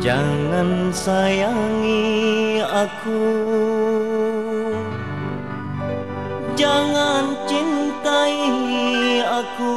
Jangan sayangi aku. Jangan cintai aku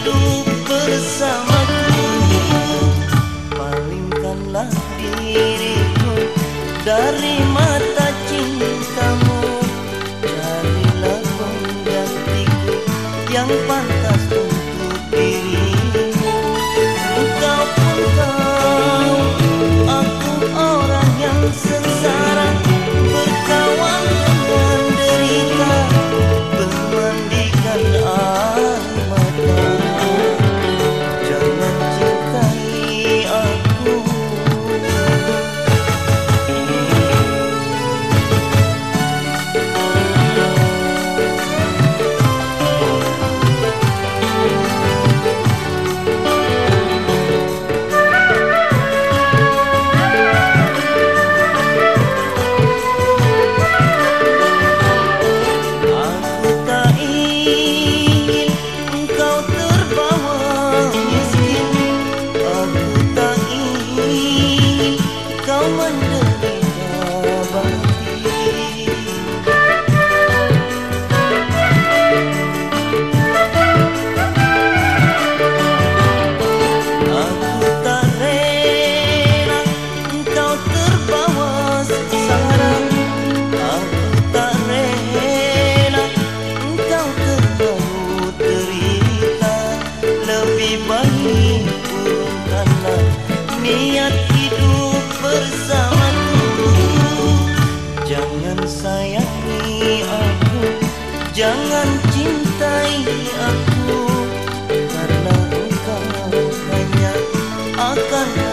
hidup bersamaku. Palingkanlah diriku dari mata cintamu. Carilah penggantiku yang pantas Jangan cintai aku Karena engkau hanya akan